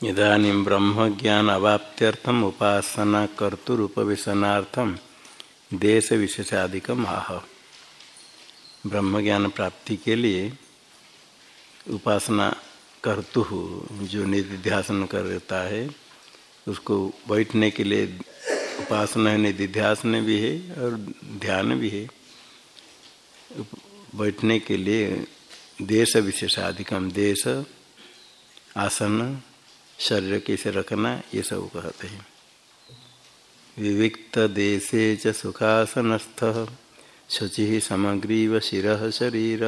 इधानी ब्रह्म ज्ञान अवाप्त्यर्थम उपासना कर्तुरुपवेशनार्थम देश विशेषाधिकम आह। ब्रह्म ज्ञान प्राप्ति के लिए उपासना कर्तु जो निधिध्यासन करता है, उसको बैठने के लिए उपासना है, निधिध्यासन भी है और ध्यान भी है। बैठने के लिए देश विशेषाधिकम देश, आसन शरीर कैसे रखना, ये सब कहते हैं। विविक्त देशे च सुखासनस्थ, शुचि समग्रीव शिर शरीर,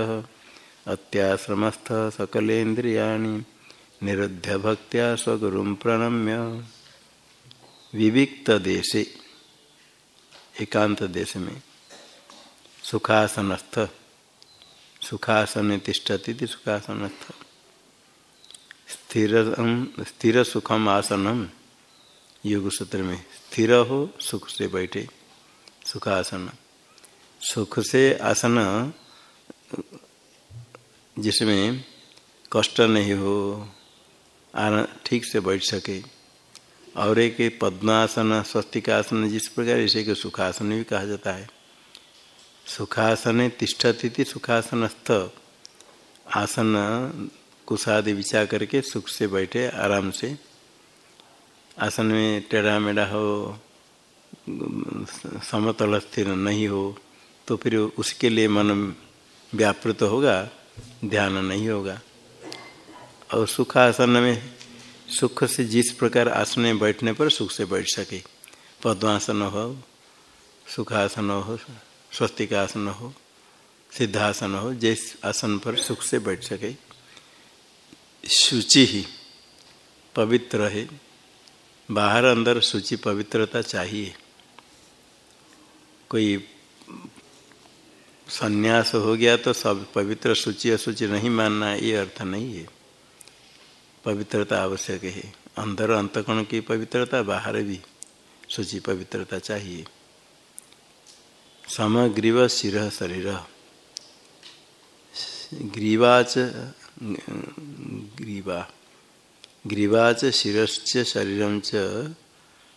अत्याश्रमस्थ सकलेन्द्रिया निरुद्ध भक्त्या स्वगुरु प्रणम्य। विविक्त देशे, एकांत देश में, सुखासनस्थ सुखासन तिष्ठती सुखासनस्थ। स्थिर स्थिर सुखम आसनम, योग सूत्र में स्थिर हो, सुख से बैठे, सुखासन। सुख से आसन, जिसमें कष्ट नहीं हो, आना, ठीक से बैठ सके। और एक पद्मासन, स्वस्तिकासन, जिस प्रकार इसे के सुखासन भी कहा जाता है। सुखासन तिष्ठती सुखासनस्थ। आसन कुशादि विचार करके सुख से बैठे, आराम से। आसन में टेढ़ा मेढ़ा हो समतल स्थिर नहीं हो तो फिर उसके लिए मन व्यापृत होगा, ध्यान नहीं होगा। और सुख आसन में, सुख से जिस प्रकार आसन में बैठने पर सुख से बैठ सके। पद्मासन हो, सुखासन हो, स्वस्तिकासन हो, सिद्धासन हो, जिस आसन पर सुख से बैठ सके। शुचि ही पवित्र है बाहर अंदर शुचि पवित्रता चाहिए। कोई संन्यास हो गया तो सब पवित्र सूचि असूचि नहीं मानना, ये अर्थ नहीं है। पवित्रता आवश्यक है। अंदर अंतकण की पवित्रता, बाहर भी सूचि पवित्रता चाहिए। समग्रीव शिव शरीर। ग्रीवाच ग्रीवा। ग्रीवा च शिश्च शरीर च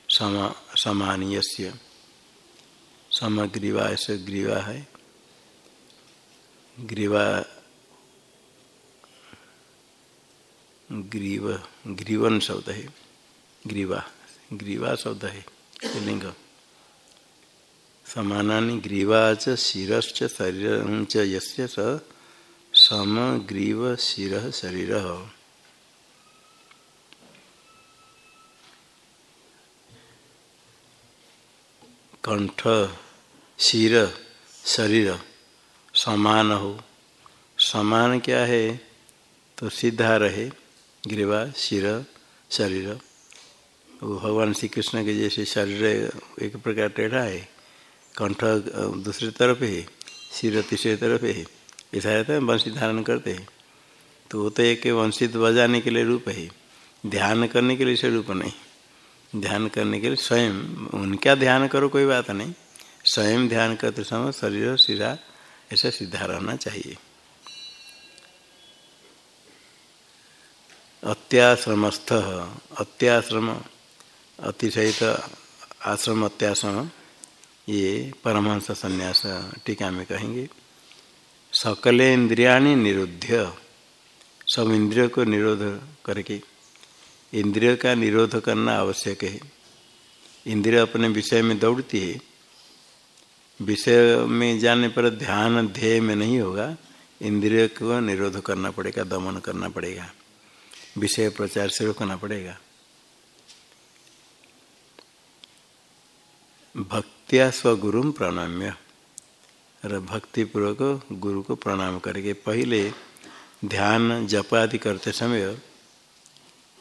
समा समानीय समग्रीवा ऐसे ग्रीवा है। ग्रीवा, ग्रीव, ग्रीवन शब्द है। ग्रीवा ग्रीवा शब्द है। लिंग। समाना ग्रीवा च शिश्च शरीर च स समग्रीव शिर शरीर। कंठ शिर शरीर समान हो। समान क्या है? तो सीधा रहे, ग्रीवा शिर शरीर। वो भगवान श्री कृष्ण के जैसे शरीर एक प्रकार टेढ़ा है। कंठ दूसरी तरफ़ है सिर तीसरी तरफ़ है। ऐसा रहता है, वंशी धारण करते हैं। तो वो तो एक वंशित बजाने के लिए रूप है, ध्यान करने के लिए से रूप नहीं। ध्यान करने के लिए स्वयं, उनका ध्यान करो कोई बात नहीं। स्वयं ध्यान करते समय शरीर सिरा, ऐसा सीधा रहना चाहिए। अत्याश्रमस्थ, अत्याश्रम, अतिशयित आश्रम, अत्याश्रम, ये परमहंस संन्यास टीका में कहेंगे। सकल इंद्रिया निरुद्ध सब इंद्रियों को निरोध करके, इंद्रिय का निरोध करना आवश्यक है। इंद्रिय अपने विषय में दौड़ती है। विषय में जाने पर ध्यान ध्येय में नहीं होगा। इंद्रिय को निरोध करना पड़ेगा, दमन करना पड़ेगा। विषय प्रचार से रोकना पड़ेगा। भक्तिया स्वगुरु प्रणम्य। और भक्ति पूर्वक गुरु को प्रणाम करके पहले ध्यान जप आदि करते समय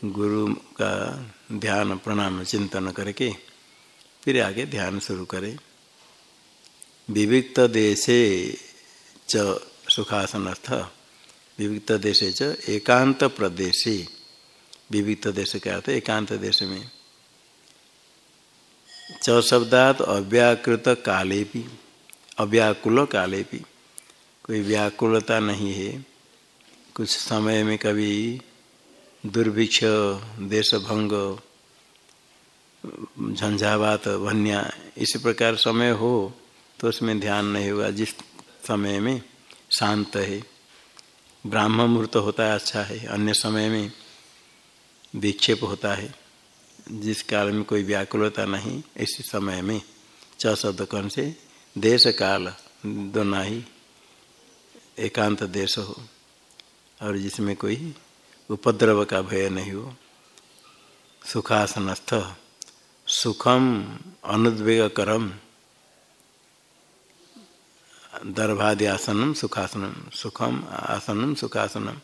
गुरु का ध्यान, प्रणाम, चिंतन करके फिर आगे ध्यान शुरू करें। विविक्त देशे च सुखासनस्थ। विविक्त देशे च एकांत प्रदेशे। विविक्त देश क्या अर्थ एकांत देश में। च अव्याकृत काले भी अव्याकुल काले भी कोई व्याकुलता नहीं है। कुछ समय में कभी दुर्भिक्ष, देशभंग, झंझावात भन्या इसी प्रकार समय हो तो उसमें ध्यान नहीं होगा। जिस समय में शांत है ब्राह्म मुहूर्त होता है अच्छा है। अन्य समय में विक्षेप होता है। जिस काल में कोई व्याकुलता नहीं, इसी समय में च शब्द कौन से देश काल दोनों ही एकांत देश हो, और जिसमें कोई उपद्रव का भय नहीं हो, सुखासनस्थ, सुखम अनुद्वेगकरम दर्भादि आसनम सुखासनम, सुखम आसनम सुखासनम।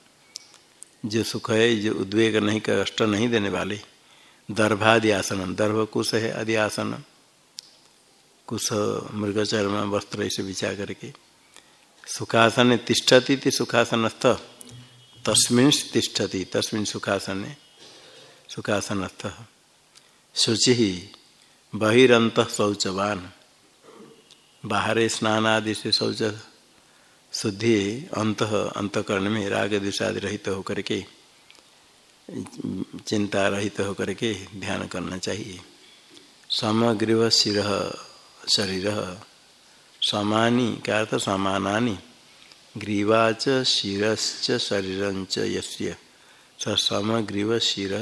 जो सुख है, जो उद्वेग नहीं, कष्ट नहीं देने वाले दर्भादि आसनम दर्भ कुश है आदि आसन कुश मृगचर्म वस्त्र ऐसे बिछा करके। सुखासन तिष्ठती थी, सुखासनस्थ। तस्मिन तिष्ठति तस्मिन सुखासन, सुखासनस्थ। शुचि ही बहिंत शौचवान। बाहर स्नान आदि से शौच शुद्धि अंत अंतकरण में राग दिशादि रहित तो होकर के चिंता रहित तो होकर के ध्यान करना चाहिए। समग्रीव शिर शरीर समानी, क्या अर्थ समानानी। ग्रीवाच शिश्च शरीर यस्य। स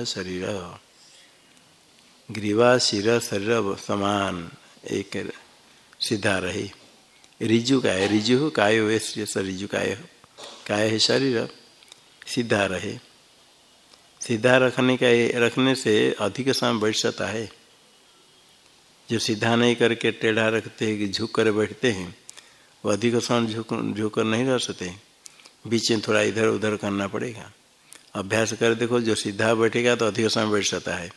शरीर। ग्रीवा शिर शरीर समान, एक सीधा रहे। रिजु काय रिजु काय वैश्य रिजु काय। काय है शरीर सीधा रहे। सीधा रखने का रखने से अधिक समय बैठ सकता है। जो सीधा नहीं करके टेढ़ा रखते हैं कि झुक कर बैठते हैं, वो अधिक समय झुक झुक कर नहीं रह सकते। बीच में थोड़ा इधर उधर करना पड़ेगा। अभ्यास कर देखो, जो सीधा बैठेगा तो अधिक समय बैठ सकता है।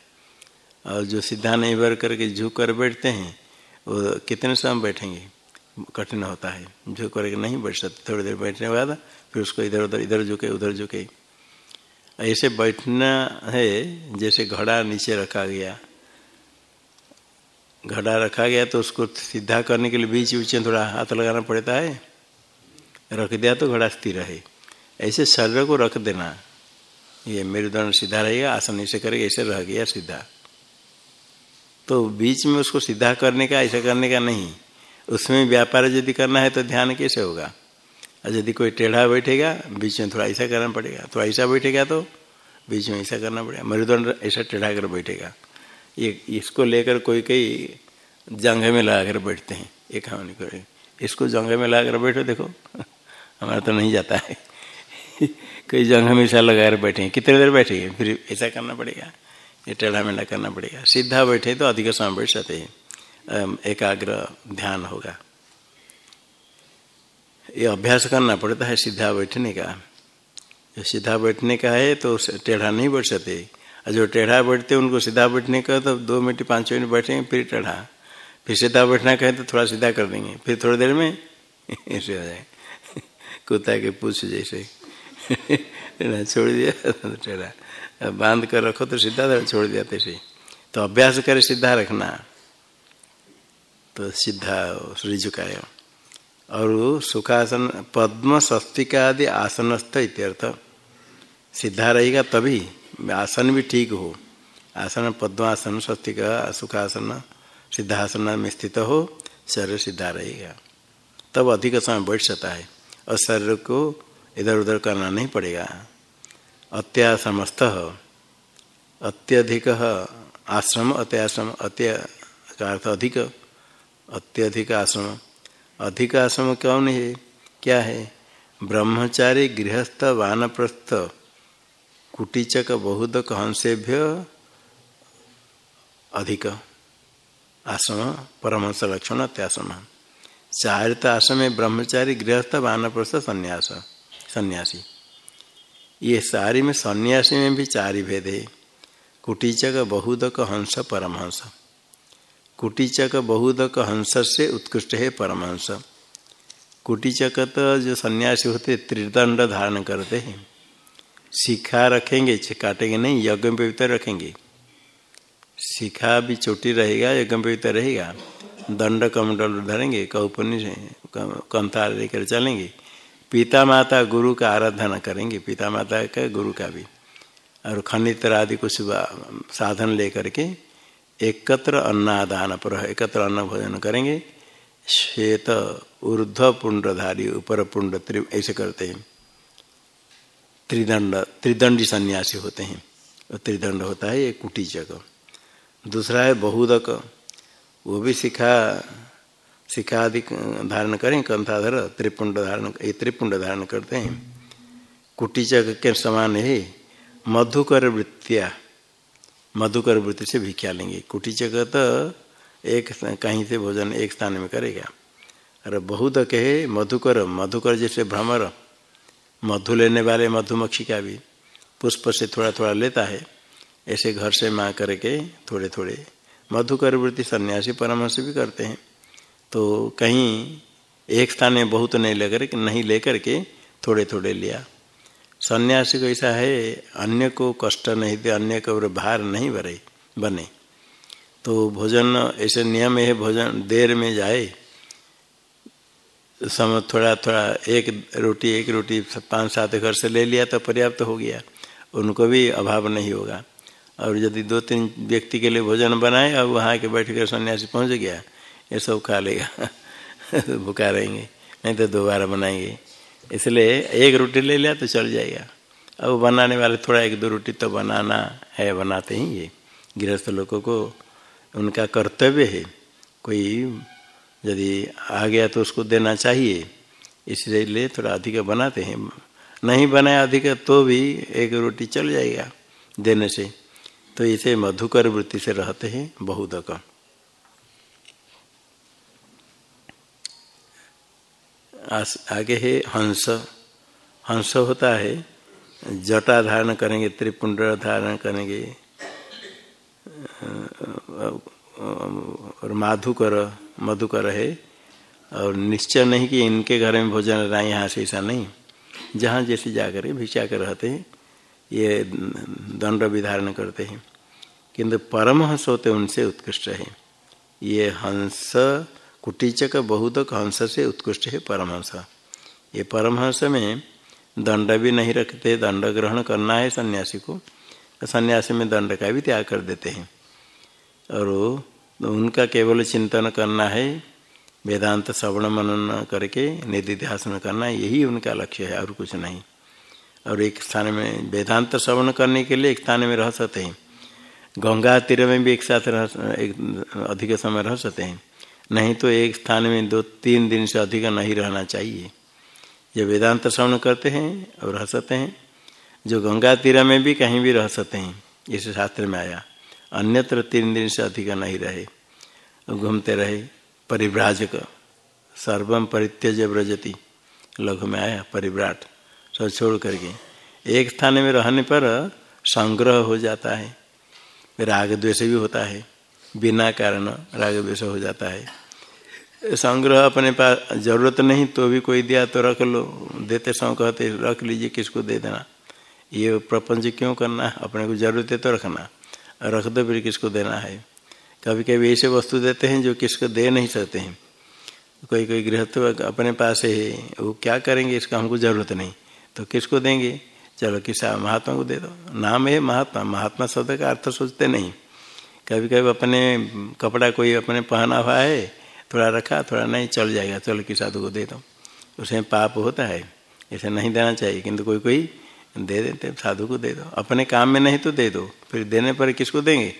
और जो सीधा नहीं भर करके झुक कर बैठते हैं, वो कितने समय बैठेंगे? कठिन होता है। झुक करके नहीं बैठ सकते। थोड़ी देर बैठने के बाद फिर उसको इधर उधर, इधर झुके, उधर झुके। ऐसे बैठना है, जैसे घड़ा नीचे रखा गया। घड़ा रखा गया तो उसको सीधा करने के लिए बीच बीच में थोड़ा हाथ लगाना पड़ता है। रख दिया तो घड़ा स्थिर है ऐसे शरीर को रख देना। ये मेरुदंड सीधा रहेगा, आसन ऐसे करेगा, ऐसे रह गया सीधा। तो बीच में उसको सीधा करने का, ऐसा करने का नहीं। उसमें व्यापार यदि करना है तो ध्यान कैसे होगा? और यदि कोई टेढ़ा बैठेगा, बीच में थोड़ा ऐसा करना पड़ेगा। थोड़ा ऐसा बैठेगा तो बीच में ऐसा करना पड़ेगा। मरुदंड ऐसा टेढ़ा कर बैठेगा। ये, इसको लेकर कोई, कई जंग में लगा कर बैठते हैं, एक हम करे। इसको जंग में लगा कर बैठो, देखो, हमारा तो नहीं जाता है। कई जंग में ऐसा लगा कर बैठे हैं। कितने देर बैठेंगे फिर ऐसा करना पड़ेगा। ये टेढ़ा मेढ़ा करना पड़ेगा। सीधा बैठे तो अधिक समय बैठ सकते हैं। एकाग्र ध्यान होगा। ये अभ्यास करना पड़ता है सीधा बैठने का। सीधा बैठने का है तो टेढ़ा नहीं बैठ सकते और जो टेढ़ा बैठते उनको सीधा बैठने का तो दो मिनट, पाँच मिनट बैठेंगे, फिर टेढ़ा। फिर सीधा बैठना कहें तो थोड़ा सीधा कर देंगे। फिर थोड़ी देर में ऐसे हो जाए। कुत्ता के पूछ जैसे। टेढ़ा छोड़ दिया तो टेढ़ा। बाँध कर रखो तो सीधा छोड़ दिया तैसे। तो अभ्यास करे सीधा रखना। तो सीधा सूर्य झुकाए। और सुखासन, पद्म स्वस्तिका आदि आसनस्थ इत्यर्थ। सीधा रहेगा तभी। आसन भी ठीक हो। आसन पद्मासन, स्वस्तिका सुखासन सिद्धासन में स्थित हो, शरीर सीधा रहेगा। तब अधिक समय बैठ सकता है और शरीर को इधर उधर करना नहीं पड़ेगा। अत्याश्रमस्थ, अत्यधिक आश्रम, अत्याश्रम, अत्य का अर्थ अधिक, अत्यधिक आश्रम। अधिक आश्रम कौन है? क्या है? ब्रह्मचारी गृहस्थ, वानप्रस्थ कुटीचक बहुदक हंसेभ्य अधिक। आश्रम परमहंस लक्षण अत्याश्रम चारित आश्रम ब्रह्मचारी गृहस्थ वानप्रस्थ संन्यास, सन्यासी। ये सारी में सन्यासी में भी चार ही भेद है। कुटीचक बहुदक हंस परमहंस कुटीचक बहुदक हंस से उत्कृष्ट है परमहंस कुटीचक तो जो सन्यासी होते, त्रिदंड धारण करते हैं। शिखा रखेंगे काटेंगे नहीं, यज्ञ पवित्र रखेंगे। शिखा भी चोटी रहेगा, यज्ञ पवित्र रहेगा। दंड कमंडल धरेंगे कौपनी कंथा लेकर चलेंगे। पिता माता गुरु का आराधना करेंगे पिता माता का गुरु का भी। और खनित्र आदि कुछ साधन लेकर के एकत्र अन्नादान पर, एकत्र अन्न भोजन करेंगे। श्वेत ऊर्ध्व पुंडधारी ऊपर पुंड ऐसे करते हैं। त्रिदंड, त्रिदंडी सन्यासी होते हैं। त्रिदंड होता है, ये कुटीचक। दूसरा है बहुदक। वो भी सिखा सिखा आदि धारण करें कंथाधर त्रिपुंड धारण, ये त्रिपुंड धारण करते हैं। कुटीचक के समान है। मधुकर वृत्तिया, मधुकर वृत्ति से भिक्षा लेंगे। कुटीचक तो एक कहीं से भोजन एक स्थान में करेगा। अरे बहुदक है मधुकर। मधुकर जैसे भ्रमर मधु लेने वाले मधुमक्खी का भी पुष्प से थोड़ा थोड़ा लेता है। ऐसे घर से माँ करके थोड़े थोड़े मधुकर वृत्ति सन्यासी परामर्श भी करते हैं। तो कहीं एक स्थान में बहुत नहीं लेकर नहीं लेकर के थोड़े थोड़े लिया। सन्यासी को ऐसा है, अन्य को कष्ट नहीं दे, अन्य को भार नहीं भरे, बने। तो भोजन, ऐसे नियम है, भोजन देर में जाए समय थोड़ा थोड़ा एक रोटी एक रोटी पाँच सात घर से ले लिया तो पर्याप्त तो हो गया। उनको भी अभाव नहीं होगा। और यदि दो तीन व्यक्ति के लिए भोजन बनाए और वहाँ के बैठ कर सन्यासी पहुँच गया, ये सब खा लेगा। भुखा रहेंगे, नहीं तो दोबारा बनाएँगे। इसलिए एक रोटी ले लिया तो चल जाएगा। अब बनाने वाले थोड़ा एक दो रोटी तो बनाना है, बनाते ही ये गृहस्थ लोगों को उनका कर्तव्य है। कोई यदि आ गया तो उसको देना चाहिए। इसलिए थोड़ा अधिक बनाते हैं। नहीं बनाया अधिक तो भी एक रोटी चल जाएगा देने से। तो इसे मधुकर वृत्ति से रहते हैं बहुदक। आगे है हंस। हंस होता है, जटा धारण करेंगे, त्रिपुंड धारण करेंगे और माधुकर। मधुकर है, और निश्चय नहीं कि इनके घर में भोजन रहा, यहाँ से ऐसा नहीं। जहाँ जैसे जाकर भिक्षा कर रहते हैं, ये दंड विधारण करते हैं। किंतु परमहंस होते उनसे उत्कृष्ट है। ये हंस कुटीचक बहुत हंस से उत्कृष्ट है परमहंस। ये परमहंस में दंड भी नहीं रखते, दंड ग्रहण करना है सन्यासी को। सन्यासी में दंड का भी त्याग कर देते हैं। और उनका केवल चिंतन करना है, वेदांत श्रवण मनन करके निधिध्यासन करना, यही उनका लक्ष्य है, और कुछ नहीं। और एक स्थान में वेदांत श्रवण करने के लिए एक स्थान में रह सकते हैं। गंगा तीर में भी एक साथ रह एक अधिक समय रह सकते हैं। नहीं तो एक स्थान में दो, तीन दिन से अधिक नहीं रहना चाहिए। जब वेदांत श्रवण करते हैं और रह सकते हैं। जो गंगा तीर में भी कहीं भी रह सकते हैं, इस शास्त्र में आया। अन्यत्र तीन दिन से अधिक नहीं रहे, घूमते रहे। परिव्राजक सर्वम परित्यज व्रजति। लघु में आया परिव्राट, सब छोड़ करके। एक स्थान में रहने पर संग्रह हो जाता है। राग द्वेष भी होता है। बिना कारण राग द्वेष हो जाता है। संग्रह अपने पास ज़रूरत नहीं तो भी कोई दिया तो रख लो। देते समय कहते, रख लीजिए, किसको दे देना? ये प्रपंच क्यों करना? अपने को ज़रूरत है तो रखना। रख दो फिर किसको देना है? कभी कभी ऐसे वस्तु देते हैं जो किसको दे नहीं सकते हैं। कोई कोई गृह तो अपने पास है, वो क्या करेंगे? इसका हमको ज़रूरत नहीं। तो किसको देंगे? चलो किसा महात्मा को दे दो। नाम है महात्मा। महात्मा शब्द का अर्थ सोचते नहीं। कभी कभी अपने कपड़ा कोई अपने पहना हुआ है, थोड़ा रखा, थोड़ा नहीं, चल जाएगा। चलो किसा साधु को दे दो। उसमें पाप होता है। ऐसे नहीं देना चाहिए। किंतु कोई कोई दे देते साधु को दे दो। अपने काम में नहीं तो दे दो, फिर देने पर किसको देंगे?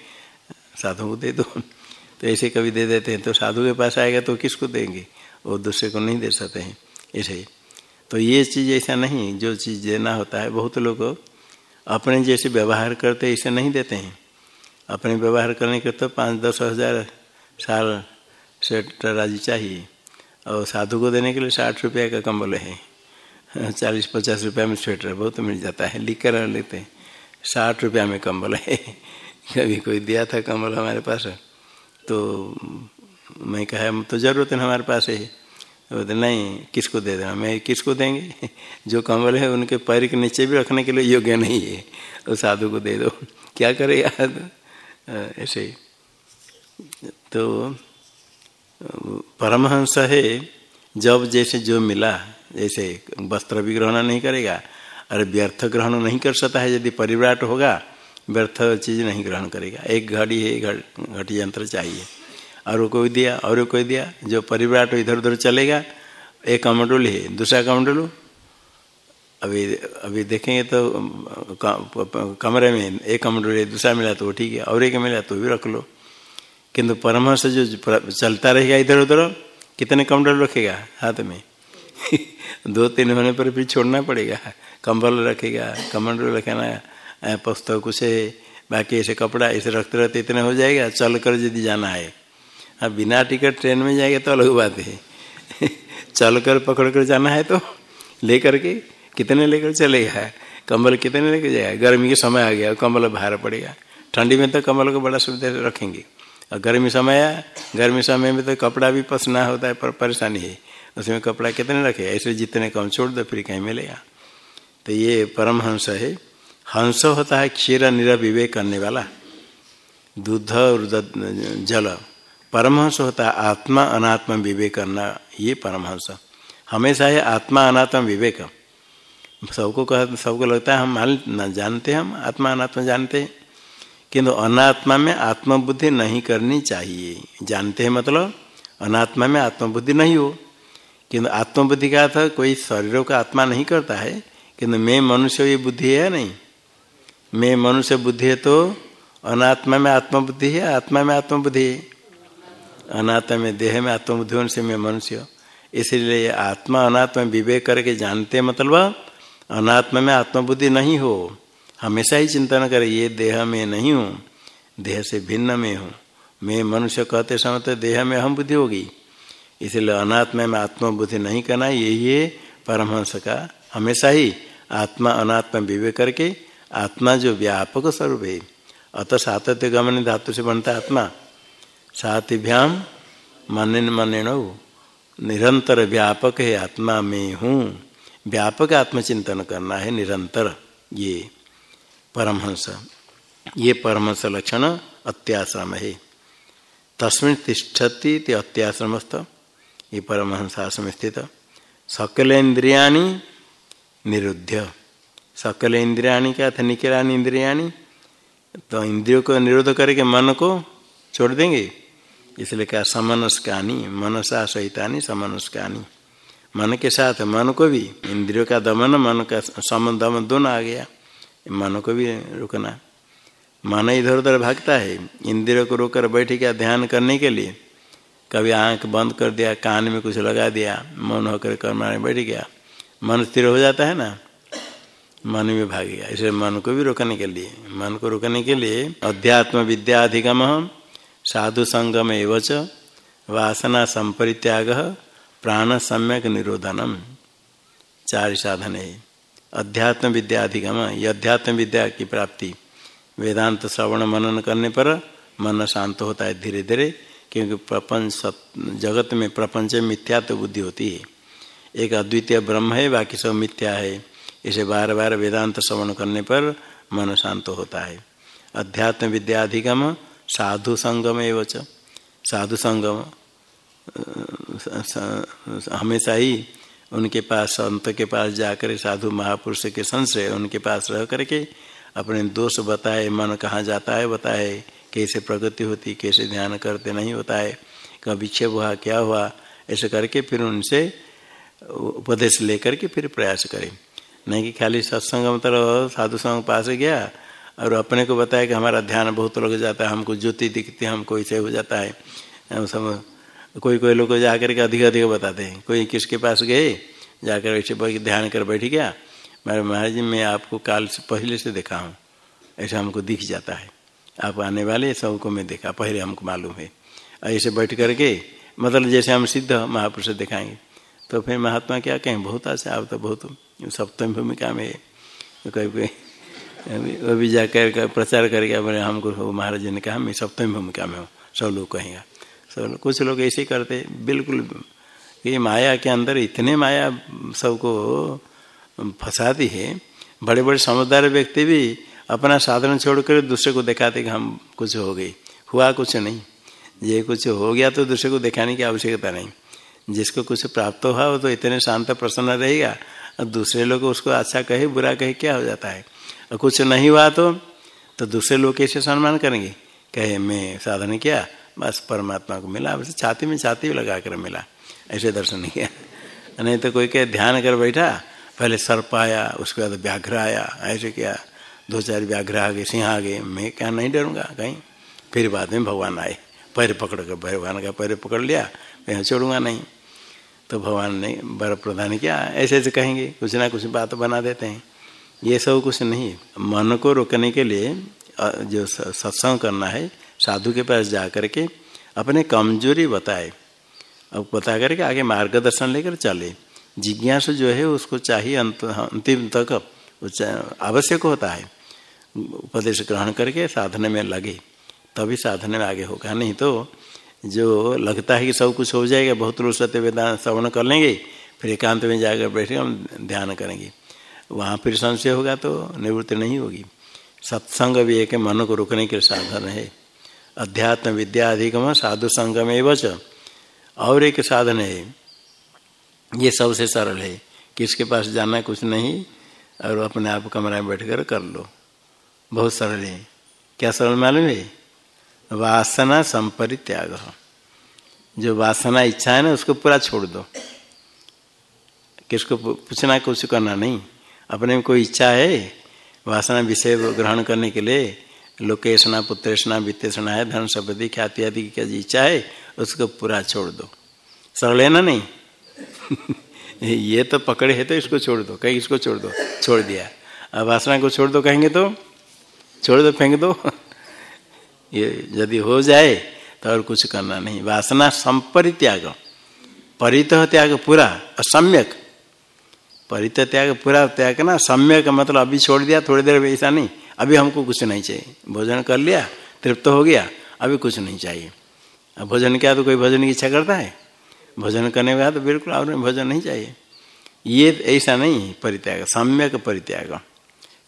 साधु को दे दो। तो ऐसे कभी दे देते हैं तो साधु के पास आएगा तो किसको देंगे? वो दूसरे को नहीं दे सकते हैं, ऐसे। तो ये चीज़ ऐसा नहीं, जो चीज़ देना होता है, बहुत लोग अपने जैसे व्यवहार करते ऐसे नहीं देते हैं। अपने व्यवहार करने के तो पाँच, दस हज़ार साल सेट राज़ी चाहिए। और साधु को देने के लिए साठ रुपये का कंबल है। चालीस पचास रुपया में स्वेटर बहुत मिल जाता है। लिख कर लेते हैं। साठ रुपया में कंबल है। कभी कोई दिया था कंबल हमारे पास तो मैं कहा तो ज़रूरत है हमारे पास है। तो नहीं, किसको दे देना? मैं किसको देंगे? जो कंबल है, उनके पैर के नीचे भी रखने के लिए योग्य नहीं है। तो साधु को दे दो। क्या करे यार? ऐसे। तो परमहंस है, जब जैसे जो मिला जैसे वस्त्र भी ग्रहण नहीं करेगा, अरे व्यर्थ ग्रहण नहीं कर सकता है, यदि परिव्राट होगा, व्यर्थ चीज़ नहीं ग्रहण करेगा। एक घड़ी है घटी यंत्र चाहिए। और कोई दिया, और कोई दिया, जो परिव्राट इधर उधर चलेगा, एक कमंडल है, दूसरा कमंडल अभी अभी देखेंगे तो कमरे में एक कमंडल है, दूसरा मिला तो ठीक है, और एक मिला तो भी रख लो। किंतु परमहंस जो चलता रहेगा इधर उधर, कितने कमंडल रखेगा हाथ में? दो तीन होने पर भी छोड़ना पड़ेगा। कंबल रखेगा कमंडल रखना पुस्तक कुछ, बाकी ऐसे कपड़ा ऐसे रखते रहते इतना हो जाएगा चल कर यदि जाना है। हाँ बिना टिकट ट्रेन में जाएगा तो अलग बात है। चल कर पकड़ कर जाना है तो लेकर के कितने लेकर चलेगा? कंबल कितने लेकर जाएगा? गर्मी के समय आ गया, कंबल बाहर पड़ेगा। ठंडी में तो कंबल को बड़ा सुविधा रखेंगे। और गर्मी समय आया गर्मी समय में तो कपड़ा भी पसना होता है, पर परेशानी है। उसमें कपड़ा कितने रखे? ऐसे जितने कम छोड़ दो, फिर कहीं मिलेगा। तो ये परमहंस है। हंस होता है क्षीर निर विवेक करने वाला। दूध और जल। परमहंस होता है आत्मा अनात्मा विवेक करना ये परमहंस। हमेशा है आत्मा अनात्मा विवेक। सबको कह सबको लगता है हम मान न जानते हम, आत्मा अनात्मा जानते। हैं किंतु अनात्मा में आत्मबुद्धि नहीं करनी चाहिए। जानते हैं मतलब अनात्मा में आत्मबुद्धि नहीं हो। किंतु आत्मबुद्धि का था कोई शरीरों का आत्मा नहीं करता है, किंतु मैं मनुष्य ये बुद्धि है नहीं? मैं मनुष्य बुद्धि है तो अनात्मा में आत्मबुद्धि है आत्मा में आत्मबुद्धि है? अनात्मा में देह में आत्मबुद्धि होने से मैं मनुष्य इसलिए आत्मा अनात्मा विवेक करके जानते मतलब अनात्मा में आत्मबुद्धि नहीं हो। हमेशा ही चिंतन करे, ये देह में नहीं हूँ, देह से भिन्न में हूँ। मैं मनुष्य कहते समय तो देह में अहम बुद्धि होगी। इसलिए अनात्मा में आत्मबुद्धि नहीं करना, यही है परमहंस का हमेशा ही आत्मा अनात्मा विवेक करके आत्मा जो व्यापक स्वरूप है। अतः सातत्य गमन धातु से बनता आत्मा। सातिभ्याम मन मन निरंतर व्यापक है आत्मा में हूँ। व्यापक आत्मचिंतन करना है निरंतर। ये परमहंस। ये परमहंस लक्षण अत्याश्रम है। तस्मिन तिष्ठती ते अत्याश्रमस्थ। ये परमहंसाश्रम स्थित सकल इंद्रिया निरुद्ध सकल इंद्रिया क्या था? निकिरानी इंद्रिया तो इंद्रियों को निरोध करके मन को छोड़ देंगे। इसलिए क्या? समनस्कानी मनसा सहितानी समनस्कानी मन के साथ मन को भी, इंद्रियों का दमन, मन का समन दमन दोनों आ गया। मन को भी रुकना। मन इधर उधर भागता है। इंद्रियों को रोककर बैठ गया ध्यान करने के लिए। कभी आँख बंद कर दिया, कान में कुछ लगा दिया, मन होकर कर्माने बैठ गया। मन स्थिर हो जाता है ना? मन में भाग गया। इसलिए मन को भी रोकने के लिए, मन को रोकने के लिए अध्यात्म विद्या अधिगम साधु संगम एवं वासना संपरित्याग प्राण सम्यक निरोधनम। चार साधन है। अध्यात्म विद्या अधिगम, ये अध्यात्म विद्या की प्राप्ति। वेदांत श्रवण मनन करने पर मन शांत होता है धीरे धीरे क्योंकि प्रपंच जगत में प्रपंच मिथ्यात्व बुद्धि होती है। एक अद्वितीय ब्रह्म है, बाकी सब मिथ्या है। इसे बार बार वेदांत श्रवण करने पर मन शांत होता है। अध्यात्म विद्या अधिगम, साधु संगम एवं साधु संगम हमेशा ही उनके पास, संत के पास जाकर, साधु महापुरुष के संशय उनके पास रह करके अपने दोष बताए, मन कहाँ जाता है, बताए। कैसे प्रगति होती, कैसे ध्यान करते, नहीं होता है कब विक्षेप हुआ, क्या हुआ, ऐसे करके फिर उनसे उपदेश लेकर के फिर प्रयास करें। नहीं कि खाली सत्संग मतलब साधु संग पास गया और अपने को बताया कि हमारा ध्यान बहुत लग जाता है, हमको ज्योति दिखती है हमको ऐसे हो जाता है। हम सब, कोई कोई लोग जाकर के अधिक अधिक बताते हैं, कोई किसके पास गए, जाकर ऐसे ध्यान कर बैठ गया। मेरे महाराज जी, मैं आपको काल से पहले से देखा हूँ, ऐसा हमको दिख जाता है। आप आने वाले सबको मैं देखा। पहले हमको मालूम है। ऐसे बैठ करके मतलब जैसे हम सिद्ध महापुरुष दिखाएँगे तो फिर महात्मा क्या कहें? बहुत अच्छा आप तो बहुत सप्तम भूमिका में कभी कोई अभी जाकर प्रचार करके बोले, हमको महाराज जी ने कहा, मैं सप्तम भूमिका में हूँ, सब लोग कहेंगे। सब लोग, कुछ लोग ऐसे करते, बिल्कुल, ये माया के अंदर इतने माया सबको फंसाती है। बड़े बड़े समझदार व्यक्ति भी अपना साधन छोड़कर दूसरे को दिखाते कि हम कुछ हो गए। हुआ कुछ नहीं। ये कुछ हो गया तो दूसरे को दिखाने की आवश्यकता नहीं। जिसको कुछ प्राप्त हुआ, वो तो इतने शांत प्रसन्न रहेगा, और दूसरे लोग उसको अच्छा कहे, बुरा कहे, क्या हो जाता है? और कुछ नहीं हुआ तो तो दूसरे लोग कैसे सम्मान करेंगे? कहे, मैं साधन किया, बस परमात्मा को मिला, बस छाती में छाती लगा कर मिला। ऐसे दर्शन किया नहीं तो कोई कहे, ध्यान कर बैठा, पहले सर्प आया, उसके बाद व्याघ्र आया, ऐसे किया। दो चार व्याघ्र आ गए सिंह आ गए मैं क्या नहीं डरूँगा, कहीं? फिर बाद में भगवान आए। पैर पकड़ कर, भगवान का पैर पकड़ लिया, मैं छोड़ूँगा नहीं। तो भगवान ने बर प्रदान किया ऐसे ऐसे कहेंगे, कुछ ना कुछ बात बना देते हैं। ये सब कुछ नहीं, मन को रोकने के लिए जो सत्संग करना है, साधु के पास जा करके अपने कमज़ोरी बताए। अब बता करके आगे मार्गदर्शन लेकर चले। जिज्ञासु जो है, उसको चाहिए अंतिम तक आवश्यक होता है। उपदेश ग्रहण करके साधने में लगे, तभी साधने में आगे होगा। नहीं तो जो लगता है कि सब कुछ हो जाएगा, बहुत लोग सत्य वेदांत श्रवण कर लेंगे, फिर एकांत में जाकर बैठे हम ध्यान करेंगे। वहाँ फिर संशय होगा तो निवृत्ति नहीं होगी। सत्संग भी एक मन को रोकने के साधन है। अध्यात्म विद्या अधिगम साधु संगम एवं और एक साधन है। ये सबसे सरल है। किसके पास जाना कुछ नहीं, और अपने आप कमरा में बैठ कर कर लो। बहुत सरल है। क्या सरल मालूम है? वासना संपरित्याग। जो वासना इच्छा है ना, उसको पूरा छोड़ दो। किसको पूछना कुछ करना नहीं। अपने में कोई इच्छा है वासना विषय ग्रहण करने के लिए, लोकेशना, पुत्रेशना वित्तेषणा है, धन संपत्ति, ख्याति आदि की क्या इच्छा है, उसको पूरा छोड़ दो। सरल है ना नहीं? ये तो पकड़े है तो इसको छोड़ दो। कहीं इसको छोड़ दो। छोड़ दिया। अब वासना को छोड़ दो कहेंगे तो? छोड़ दो, फेंक दो। ये यदि हो जाए तो और कुछ करना नहीं। वासना संपरित्याग। परित त्याग पूरा, असम्यक। परित त्याग पूरा त्याग ना, सम्यक मतलब अभी छोड़ दिया, थोड़ी देर ऐसा नहीं। अभी हमको कुछ नहीं चाहिए। भोजन कर लिया, तृप्त हो गया, अभी कुछ नहीं चाहिए। अब भोजन किया तो कोई भोजन की इच्छा करता है? भोजन करने के तो बिल्कुल और भोजन नहीं चाहिए। ये ऐसा नहीं परित्याग, सम्यक परित्याग।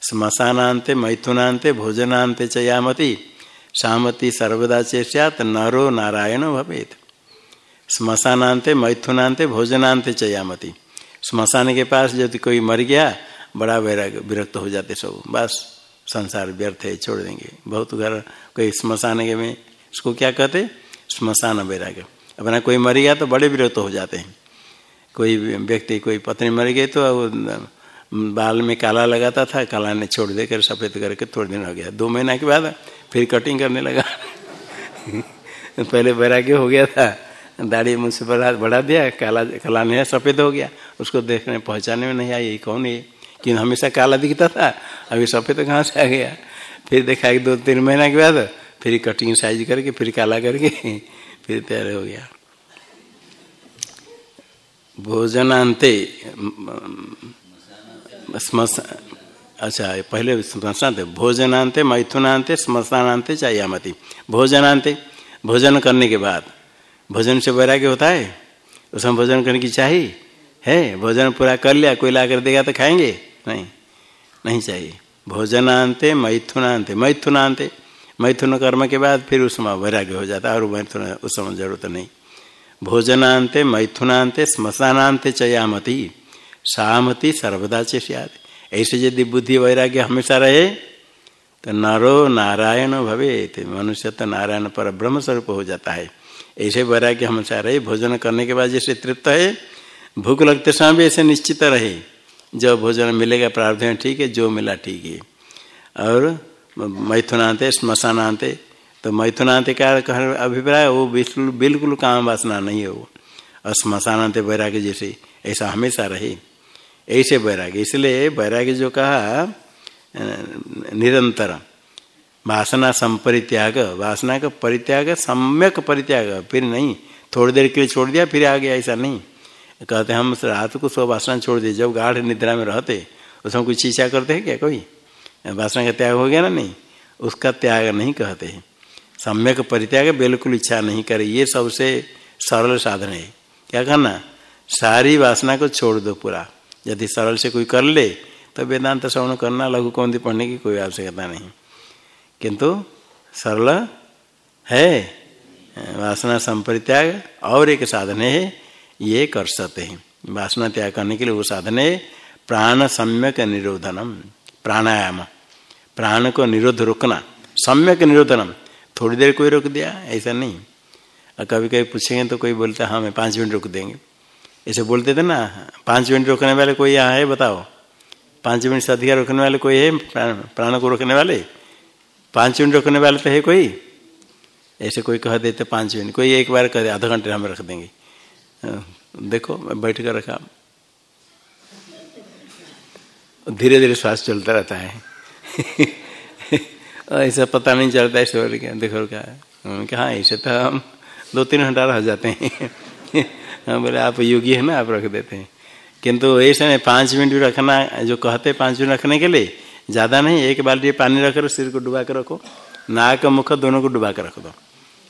स्मशानांते मैथुनांते भोजनांते चयामती सामति सर्वदा चेष्यात, नरो नारायण भवेत। स्मशानांते मैथुनांते भोजनांते चयामती स्मशान के पास यदि कोई मर गया, बड़ा वैराग, विरक्त हो जाते सब। बस, संसार व्यर्थ है, छोड़ देंगे। बहुत घर, कोई स्मशान के में, इसको क्या कहते? स्मशान वैराग। अपना कोई मर गया तो बड़े विरक्त हो जाते हैं। कोई व्यक्ति, कोई पत्नी मर गई तो बाल में काला लगाता था, काला ने छोड़ देकर सफ़ेद करके थोड़े दिन हो गया। दो महीना के बाद फिर कटिंग करने लगा। पहले वैराग्य हो गया था, दाढ़ी मुझसे बढ़ा बढ़ा दिया, काला काला नहीं सफ़ेद हो गया। उसको देखने पहचाने में नहीं आई, ये कौन है? कि हमेशा काला दिखता था अभी सफ़ेद कहाँ से आ गया? फिर देखा एक दो, तीन महीना के बाद फिर कटिंग साइज़ करके, फिर काला करके, फिर तैयार हो गया। भोजनांते अच्छा पहले स्मशान भोजनांते, मैथुनांते, स्मशानांते चायामती। भोजनांते, भोजन करने के बाद। भोजन से वैराग्य होता है? उसमें भोजन करने की चाहिए? है? भोजन पूरा कर लिया, कोई ला कर देगा तो खाएँगे? नहीं नहीं चाहिए। भोजनांते, मैथुनांते मैथुनांते। मैथुन कर्म के बाद फिर उसमें वैराग्य हो जाता है और मैथुन उस समय ज़रूरत नहीं। भोजनांते, मैथुनांते, स्मशानांते चयामती। सामति सर्वदा चेष्याद ऐसे यदि बुद्धि वैराग्य हमेशा रहे तो नरो नारायण भवे मनुष्य तो नारायण पर ब्रह्म स्वरूप हो जाता है। ऐसे वैराग्य हमेशा रहे, भोजन करने के बाद जैसे तृप्त है, भूख लगते समय भी ऐसे निश्चित रहे। जो भोजन मिलेगा प्रार्थ ठीक है, जो मिला ठीक है। और मैथुनाते, स्मशानाते तो मैथुनाते का अभिप्राय, वो बिल्कुल बिल्कुल काम वासना नहीं है वो। और स्मशानाते वैराग्य जैसे, ऐसा हमेशा रहे। ऐसे वैराग्य इसलिए वैराग्य जो कहा निरंतर वासना संपरित्याग, वासना का परित्याग सम्यक परित्याग, फिर नहीं, थोड़ी देर के लिए छोड़ दिया, फिर आ गया ऐसा नहीं। कहते हम रात को सब वासना छोड़ दिए, जब गाढ़ निद्रा में रहते, उस उसमें कुछ इच्छा करते हैं क्या कोई? वासना का त्याग हो गया ना नहीं? उसका त्याग नहीं कहते हैं। सम्यक परित्याग, बिल्कुल इच्छा नहीं करे, ये सबसे सरल साधन है। क्या करना सारी वासना को छोड़ दो पूरा। यदि सरल से कोई कर ले तो वेदांत श्रवण करना लघु कौंदी पढ़ने की कोई आवश्यकता नहीं। किंतु सरल है, वासना संपरित्याग और एक साधन है, ये कर सकते हैं। वासना त्याग करने के लिए वो साधन है, प्राण सम्यक निरोधनम, प्राणायाम। प्राण को निरोध रोकना, सम्यक निरोधनम। थोड़ी देर कोई रोक दिया, ऐसा नहीं। और कभी कभी पूछेंगे तो कोई बोलता हाँ मैं पाँच मिनट रोक देंगे। ऐसे बोलते थे ना, पाँच मिनट रोकने वाले कोई यहाँ है, बताओ। पाँच मिनट से अधिक रोकने वाले कोई है, प्राण को रोकने वाले? पाँच मिनट रोकने वाले तो है कोई? ऐसे कोई कह देते पाँच मिनट, कोई एक बार कह दे, आधा घंटे हम रख देंगे। देखो, मैं बैठ कर रखा। धीरे धीरे श्वास चलता रहता है। ऐसा पता नहीं चलता ऐसे बोल क्या देखो क्या कहा ऐसे तो हम दो तीन घंटा रह जाते हैं हाँ। बोले, आप योगी है ना आप रख देते हैं। किंतु ऐसे नहीं पाँच मिनट भी रखना, जो कहते हैं पाँच मिनट रखने के लिए, ज़्यादा नहीं, एक बाल्टी पानी रख कर, सिर को डुबा कर रखो। नाक मुख दोनों को डुबा कर रख दो।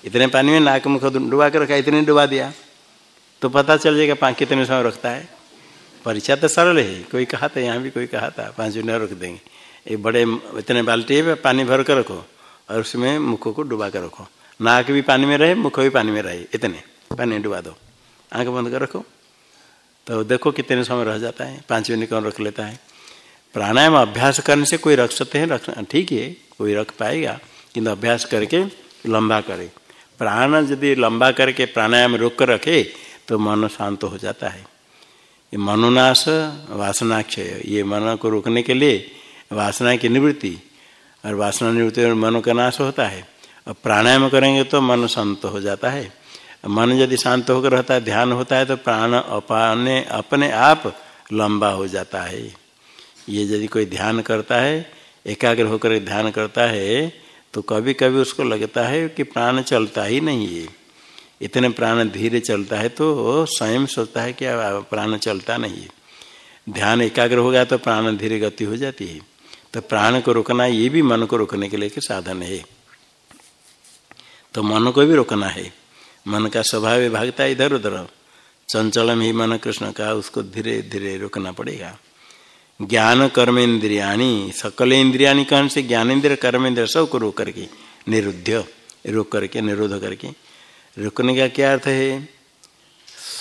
इतने पानी में नाक मुख डुबा कर रखा, इतने डुबा दिया तो पता चल जाएगा पाँच कितने समय रखता है। परीक्षा तो सरल है, कोई कहा था, यहाँ भी कोई कहा था, पाँच मिनट रख देंगे। एक बड़े इतने बाल्टी है पानी भर कर रखो, और उसमें मुख को डुबा कर रखो। नाक भी पानी में रहे, मुख भी पानी में रहे, इतने, पानी डुबा दो। आँख बंद कर रखो। तो देखो कितने समय रह जाता है, पाँच मिनट कौन रख लेता है। प्राणायाम अभ्यास करने से कोई रख सकते हैं, रख, ठीक है, कोई रख पाएगा, किंतु अभ्यास करके लंबा करे। प्राण यदि लंबा करके प्राणायाम रोक कर रखे तो मन शांत हो जाता है। ये मनोनाश, वासनाक्षय, ये मन को रोकने के लिए वासना की निवृत्ति, और वासना निवृत्ति और मनो का नाश होता है। और प्राणायाम करेंगे तो मन शांत हो जाता है। मन यदि शांत होकर रहता है, ध्यान होता है तो प्राण अपने अपने आप लंबा हो जाता है। ये यदि कोई ध्यान करता है, एकाग्र होकर ध्यान करता है तो कभी कभी उसको लगता है कि प्राण चलता ही नहीं है। इतने प्राण धीरे चलता है तो स्वयं सोचता है कि प्राण चलता नहीं है। ध्यान एकाग्र हो गया तो प्राण धीरे गति हो जाती है। तो प्राण को रोकना ये भी मन को रोकने के लिए के साधन है। तो मन को भी रोकना है। मन का स्वभाव भागता है इधर उधर। चंचलम ही मन कृष्ण का, उसको धीरे धीरे रोकना पड़ेगा। ज्ञान कर्म इंद्रियाणी सकल इंद्रिया कौन से? ज्ञान इंद्रिय कर्म इंद्रिय सबको रोक करके, निरुद्ध, रोक करके, निरोध करके। रोकने का क्या अर्थ है?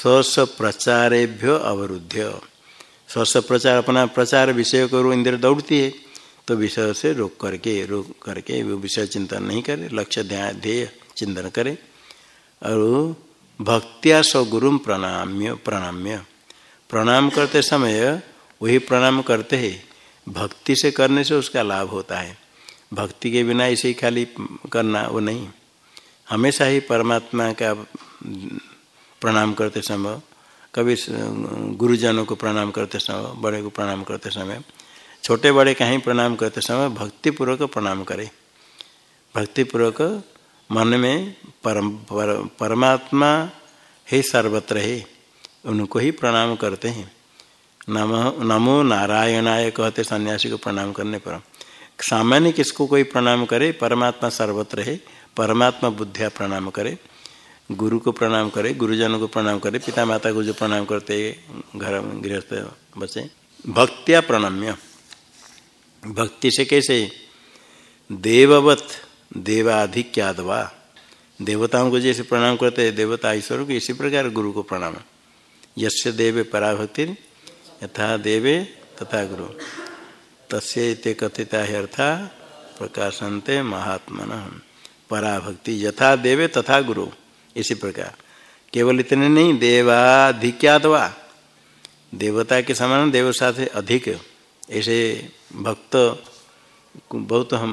स्व प्रचारेभ्यो अवरुद्ध स्व प्रचार अपना प्रचार विषय को इंद्र दौड़ती है तो विषय से रोक करके रोक करके वो विषय चिंतन नहीं करे, लक्ष्य ध्यान ध्येय चिंतन करे। और भक्तिया गुरु प्रणाम्य प्रणाम्य। प्रणाम करते समय वही प्रणाम करते हैं भक्ति से करने से उसका लाभ होता है। भक्ति के बिना इसे ही खाली करना वो नहीं। हमेशा ही परमात्मा का प्रणाम करते समय, कभी गुरुजनों को प्रणाम करते समय, बड़े को प्रणाम करते समय, छोटे बड़े कहीं प्रणाम करते समय भक्तिपूर्वक प्रणाम करें। भक्तिपूर्वक मन में परम पर, परमात्मा है सर्वत्र है। उनको ही प्रणाम करते हैं। नमो नमो नारायणाय कहते सन्यासी को प्रणाम करने पर। सामान्य किसको कोई प्रणाम करे? परमात्मा सर्वत्र है। परमात्मा बुद्धिया प्रणाम करे। गुरु को प्रणाम करे। गुरुजनों को प्रणाम करे। पिता माता को जो प्रणाम करते घर गृहस्थ बचे भक्तिया प्रणाम्य। भक्ति से कैसे? देववत देवाधिक्यादवा। देवताओं को जैसे प्रणाम करते हैं, देवता ईश्वर को इसी प्रकार गुरु को प्रणाम यस्य देवे पराभक्ति यथा देवे तथा गुरु। तस्य कथिता है अर्था प्रकाशनते महात्मन। पराभक्ति यथा देवे तथा गुरु, इसी प्रकार। केवल इतने नहीं, देवाधिक्यादवा। देवता के समान, देव साथ अधिक। ऐसे भक्त बहुत हम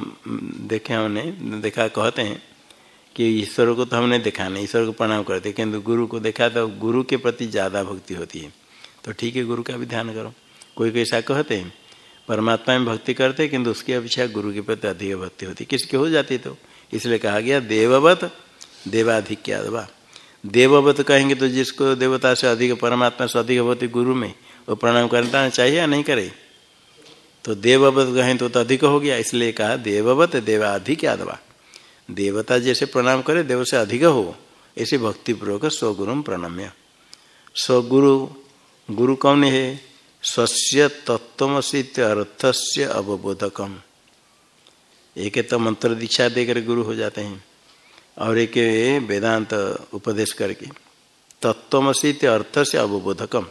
देखे हमने देखा कहते हैं कि ईश्वर को तो हमने देखा नहीं, ईश्वर को प्रणाम करते किंतु गुरु को देखा तो गुरु के प्रति ज़्यादा भक्ति होती है। तो ठीक है, गुरु का भी ध्यान करो। कोई कोई ऐसा कहते हैं, परमात्मा में भक्ति करते किंतु उसकी अपेक्षा गुरु के प्रति अधिक भक्ति होती किसकी हो जाती तो? इसलिए कहा गया, देववत, देवाधिक्यादवा। देववत कहेंगे तो जिसको देवता से अधिक, परमात्मा से अधिक भक्ति गुरु में, वो प्रणाम करना चाहिए या नहीं करे? तो देववत कहें तो, तो अधिक हो गया इसलिए कहा देववत देवाधिक यादवा। देवता जैसे प्रणाम करे देव से अधिक हो ऐसे भक्तिपूर्वक स्वगुरु प्रणम्य। स्वगुरु गुरु कौन है? स्वस्य तत्वमसी अर्थस्य अवबोधकम। एक तो मंत्र दीक्षा देकर गुरु हो जाते हैं और एक वेदांत उपदेश करके। तत्वसी अर्थ से अवबोधकम।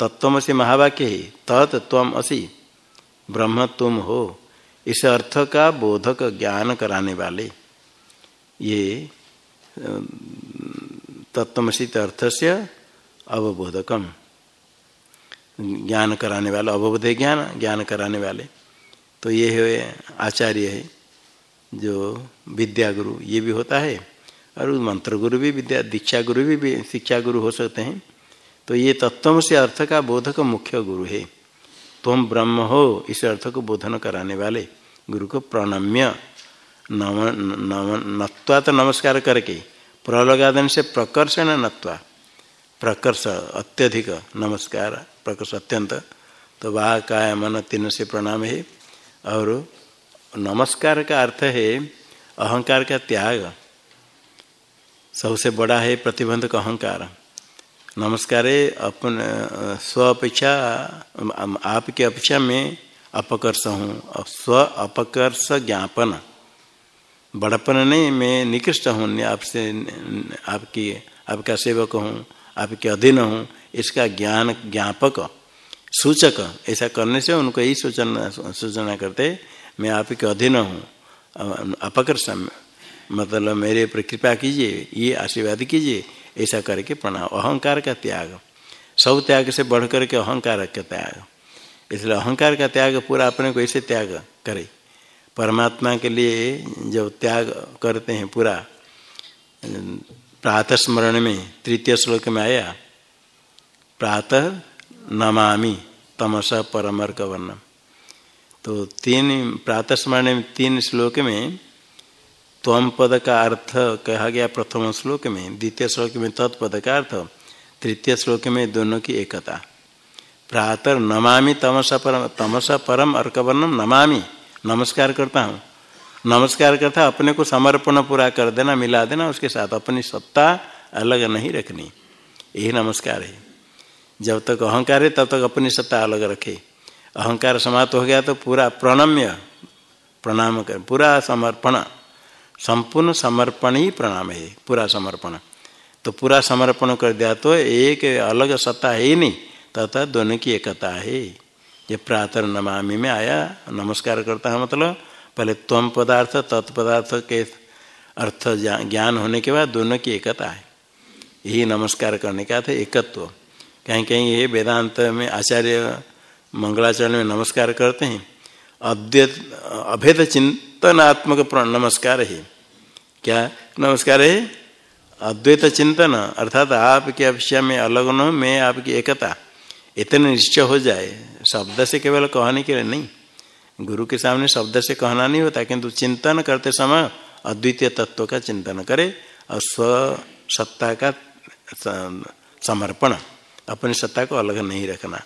तत्वसी महावाक्य ही तत् तम असी ब्रह्म तुम हो, इस अर्थ का बोधक ज्ञान कराने वाले। ये तत्वमसी अर्थ से अवबोधकम। ज्ञान कराने वाले, अवबोध ज्ञान ज्ञान कराने वाले। तो ये है, आचार्य है, जो विद्या गुरु ये भी होता है, और मंत्र गुरु भी, विद्या दीक्षा गुरु भी शिक्षा गुरु हो सकते हैं। तो ये तत्व से अर्थ का बोधक मुख्य गुरु है। तुम ब्रह्म हो, इस अर्थ को बोधन कराने वाले। गुरु को प्रणम्य, नम नम, नत्वा तो नमस्कार करके, प्रलगादन से प्रकर्षण नत्वा। प्रकर्ष अत्यधिक, नमस्कार, प्रकर्ष अत्यंत। तो वाह काय मन, तीन से प्रणाम है। और नमस्कार का अर्थ है, अहंकार का त्याग। सबसे बड़ा है प्रतिबंधक अहंकार। नमस्कार, अपन स्व अपेक्षा आपकी अपेक्षा में अपकर्ष हूँ। स्व अपकर्ष ज्ञापन। बड़पन नहीं, मैं निकृष्ट हूँ आपसे आपकी, आपका सेवक हूँ, आपके अधीन हूँ, इसका ज्ञान, ज्ञापक, सूचक, ऐसा करने से उनको यही सूचना सूचना करते, मैं आपके अधीन हूँ। अपकर्ष मतलब मेरे पर कृपा कीजिए, ये आशीर्वाद कीजिए ऐसा करके प्रणाम अहंकार का त्याग। सब त्याग से बढ़ करके अहंकार का त्याग। इसलिए अहंकार का त्याग पूरा अपने को ऐसे त्याग करे। परमात्मा के लिए जब त्याग करते हैं पूरा, प्रातः स्मरण में, तृतीय श्लोक में आया, प्रातः नमामि तमस परमर्क वर्णम तो तीन, प्रातः स्मरण में तीन श्लोक में त्वम पद का अर्थ कहा गया प्रथम श्लोक में, द्वितीय श्लोक में तत्पद का अर्थ, तृतीय श्लोक में दोनों की एकता। प्रातः नमामि तमसा परम तमसा परम अर्कवर्णम नमामि। नमस्कार करता हूँ। नमस्कार करता अपने को समर्पण पूरा कर देना, मिला देना, उसके साथ अपनी सत्ता अलग नहीं रखनी। यही नमस्कार है। जब तक अहंकार है, तब तक अपनी सत्ता अलग रखे। अहंकार समाप्त हो गया तो पूरा प्रणम्य, प्रणाम कर, पूरा समर्पण। संपूर्ण समर्पण ही प्रणाम है, पूरा समर्पण। तो पूरा समर्पण कर दिया तो एक अलग सत्ता है ही नहीं, तथा दोनों की एकता है। ये प्रातः नमामि में आया, नमस्कार करता है मतलब पहले त्वम पदार्थ तत्पदार्थ के अर्थ ज्ञान होने के बाद दोनों की एकता है। यही नमस्कार करने का था एकत्व। कहीं कहीं ये वेदांत में आचार्य मंगलाचरण में नमस्कार करते हैं। अद्वैत अभेद चिंतनात्मक नमस्कार है। क्या? नमस्कार है। अद्वैत चिंतन, अर्थात आपके अपेक्षा में अलग न मैं आपकी एकता। इतने निश्चय हो जाए, शब्द से केवल कहने के लिए नहीं। गुरु के सामने शब्द से कहना नहीं होता, किंतु चिंतन करते समय अद्वितीय तत्व का चिंतन करे और स्व सत्ता का समर्पण, अपनी सत्ता को अलग नहीं रखना।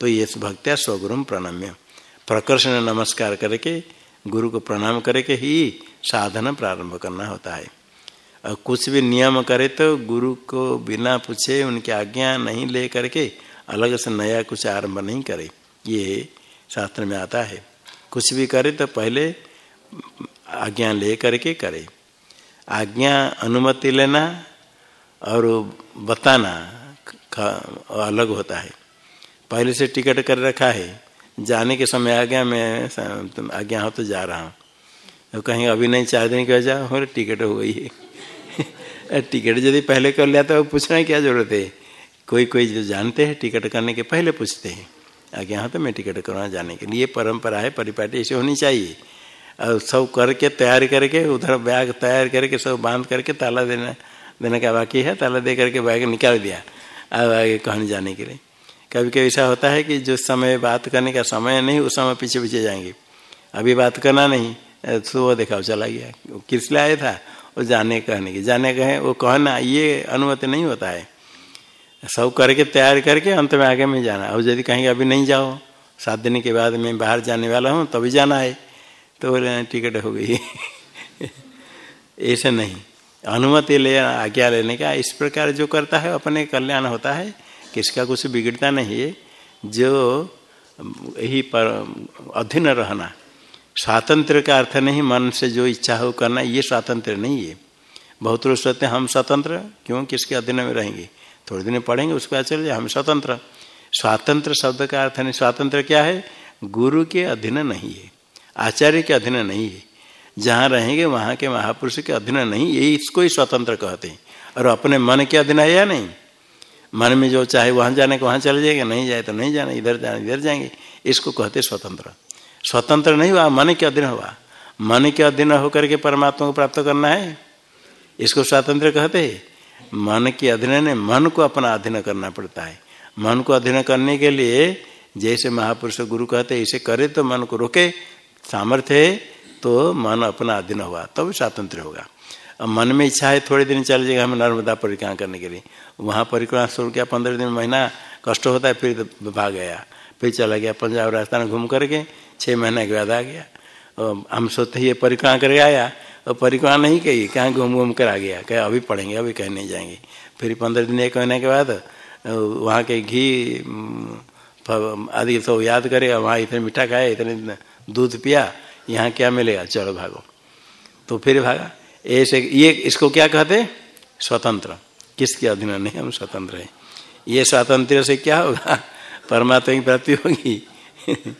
तो ये भक्त्या स्वगुरु प्रणम्य। प्रकर्षण नमस्कार करके गुरु को प्रणाम करके ही साधन प्रारंभ करना होता है। और कुछ भी नियम करे तो गुरु को बिना पूछे, उनकी आज्ञा नहीं ले करके अलग से नया कुछ आरंभ नहीं करे। ये शास्त्र में आता है। कुछ भी करे तो पहले आज्ञा ले करके करे। आज्ञा अनुमति लेना और बताना अलग होता है। पहले से टिकट कर रखा है। जाने के समय आ गया, मैं तुम आज्ञा हो तो जा रहा हूँ। तो कहीं अभी नहीं, चार दिन की वजह हो टिकट हो गई है। टिकट यदि पहले कर लिया तो पूछना क्या ज़रूरत है? कोई कोई जो जानते हैं टिकट करने के पहले पूछते हैं, आगे हाँ तो मैं टिकट करवा जाने के लिए। परंपरा है, परिपाटी ऐसे होनी चाहिए। और सब करके तैयार करके, उधर बैग तैयार करके, सब बाँध करके ताला देना, देने का बाकी है, ताला दे करके बैग निकाल दिया। अब आगे कहने जाने के लिए? कभी कभी ऐसा होता है कि जो समय बात करने का समय नहीं, उस समय पीछे पीछे जाएँगे। अभी बात करना नहीं सुबह देखा वो चला गया। किस लिए आया था? वो जाने कहने की। जाने कहे, वो कहना, ये अनुमति नहीं होता है। सब करके तैयार करके अंत में आगे में जाना। और यदि कहेंगे, अभी नहीं जाओ, सात दिन के बाद मैं बाहर जाने वाला हूँ, तभी जाना है। तो बोले टिकट हो गई। ऐसे नहीं। अनुमति ले, आज्ञा लेने का इस प्रकार जो करता है अपने कल्याण होता है। किसका कुछ बिगड़ता नहीं है, जो यही पर, अधीन रहना। स्वातंत्र का अर्थ नहीं, मन से जो इच्छा हो करना, ये स्वातंत्र नहीं है। बहुत लोग सोचते हम स्वतंत्र क्यों, किसके अधीन में रहेंगे? थोड़े दिन पढ़ेंगे, उसके बाद चले हम स्वतंत्र स्वातंत्र शब्द का अर्थ नहीं, स्वातंत्र क्या है? गुरु के अधीन नहीं है, आचार्य के अधीन नहीं है। जहाँ रहेंगे, वहाँ के महापुरुष के अधीन नहीं यही इसको ही स्वतंत्र कहते हैं। और अपने मन के अधीन है या नहीं? मन में जो चाहे वहाँ जाने को वहाँ चले जाएगा, नहीं जाए तो नहीं जाना, इधर जाना, इधर जाएँगे। इसको कहते स्वतंत्र। स्वतंत्र नहीं हुआ, मन के अधीन हुआ। मन के अधीन होकर के परमात्मा को प्राप्त करना है। इसको स्वतंत्र कहते मन के अधीन ने मन को अपना अधीन करना पड़ता है। मन को अधीन करने के लिए जैसे महापुरुष गुरु कहते इसे करे तो मन को रोके, सामर्थ्य तो मन अपना अधीन हुआ तब तो स्वातंत्र होगा। अब मन में इच्छा है थोड़े दिन चल जाएगा हमें नर्मदा परिक्रमा करने के लिए। वहाँ परिक्रमा शुरू किया, पंद्रह दिन महीना कष्ट होता है, फिर तो भाग गया फिर चला गया, पंजाब राजस्थान घूम करके छः महीने के बाद आ गया। और हम सोचते ये परिक्रमा करके आया और परिक्रमा नहीं कही, कहाँ घूम घूम कर आ गया। कह, अभी पढ़ेंगे, अभी कहीं नहीं जाएँगे। फिर पंद्रह दिन, एक महीने के बाद वहाँ के घी आदि तो याद करे वहाँ इतने मीठा खाए इतने दूध पिया, यहाँ क्या मिलेगा? चलो भागो। तो फिर भागा। ऐसे, ये इसको क्या कहते स्वतंत्र। किसके अधीन नहीं हम स्वतंत्र हैं। ये स्वातंत्र से क्या होगा? परमात्मा की प्राप्ति होगी।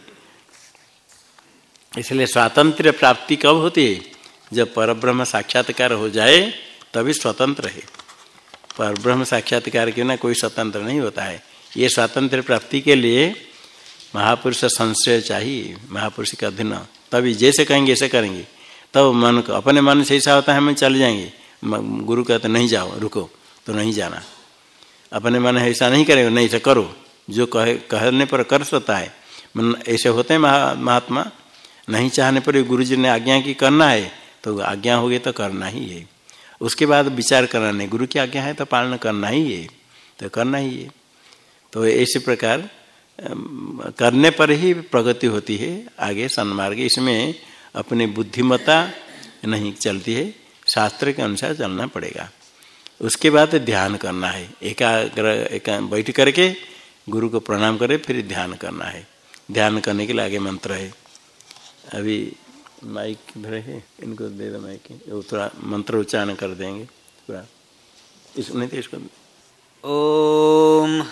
इसलिए स्वातंत्र प्राप्ति कब होती है? जब परब्रह्म साक्षात्कार हो जाए, तभी स्वतंत्र है। परब्रह्म साक्षात्कार के ना कोई स्वतंत्र नहीं होता है। ये स्वातंत्र प्राप्ति के लिए महापुरुष संशय चाहिए, महापुरुष का अधीन। तभी जैसे कहेंगे, ऐसे करेंगे। तब मन को, अपने मन से ऐसा होता है, हम चले जाएँगे। गुरु कहते, नहीं जाओ, रुको तो नहीं जाना। अपने मन ऐसा नहीं करेंगे, नहीं, ऐसा करो। जो कहे, कहने पर कर सकता है मन, ऐसे होते हैं महा, महात्मा, नहीं चाहने पर गुरु जी ने आज्ञा की, करना है। तो आज्ञा हो गई तो करना ही है। उसके बाद विचार करना नहीं गुरु की आज्ञा है तो पालन करना ही है तो करना ही है। तो ऐसे प्रकार करने पर ही प्रगति होती है, आगे सन्मार्ग। इसमें अपनी बुद्धिमता नहीं चलती है, शास्त्र के अनुसार चलना पड़ेगा। उसके बाद ध्यान करना है। एकाग्र, एका बैठ करके गुरु को प्रणाम करे, फिर ध्यान करना है। ध्यान करने के लिए आगे मंत्र है। अभी माइक भरे है, इनको दे दो माइक। वो थोड़ा मंत्र उच्चारण कर देंगे पूरा इसमें तो इसको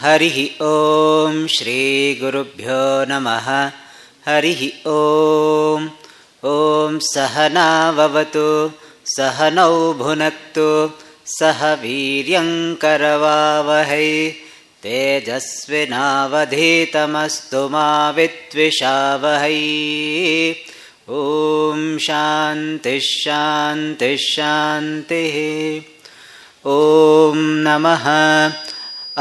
हरिः ॐ श्रीगुरुभ्यो नमः। हरिः ॐ ॐ सहनावतु सहनौ भुनक्तु सह वीर्यङ्करवावहै तेजस्विनावधीतमस्तु मा विद्विषावहै। ॐ शान्तिः शान्तिः शान्तिः। ॐ नमः।